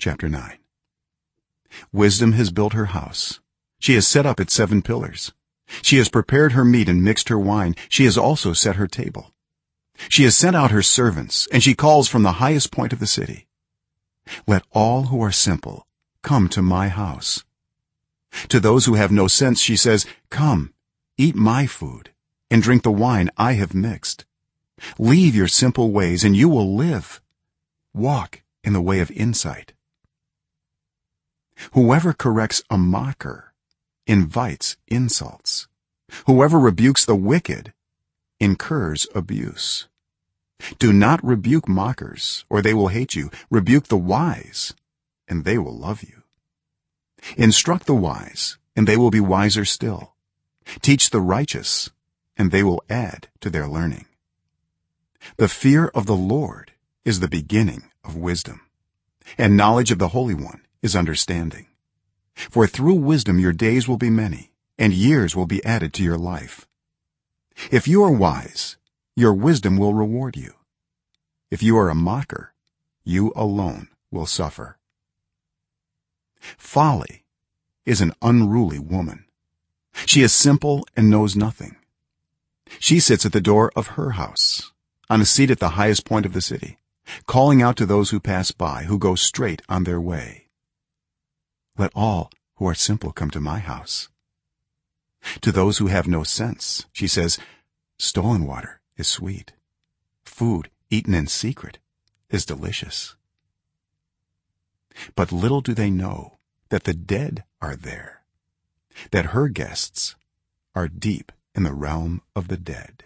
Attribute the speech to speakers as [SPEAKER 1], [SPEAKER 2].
[SPEAKER 1] chapter 9 wisdom has built her house. She has set up its seven pillars. She has prepared her meat and mixed her wine. She has also set her table. She has sent out her servants and she calls from the highest point of the city. Let all who are simple come to my house. To those who have no sense she says come eat my food and drink the wine i have mixed. Leave your simple ways and you will live. Walk in the way of insight whoever corrects a mocker invites insults. Whoever rebukes the wicked incurs abuse. Do not rebuke mockers or they will hate you. Rebuke the wise and they will love you. Instruct the wise and they will be wiser still. Teach the righteous and they will add to their learning. The fear of the lord is the beginning of wisdom and knowledge of the holy one is understanding. For through wisdom your days will be many and years will be added to your life. If you are wise your wisdom will reward you. If you are a mocker you alone will suffer. Folly is an unruly woman. She is simple and knows nothing. She sits at the door of her house on a seat at the highest point of the city calling out to those who pass by who go straight on their way let all who are simple come to my house. To those who have no sense she says stolen water is sweet. Food eaten in secret is delicious. But little do they know that the dead are there that her guests are deep in the realm of the dead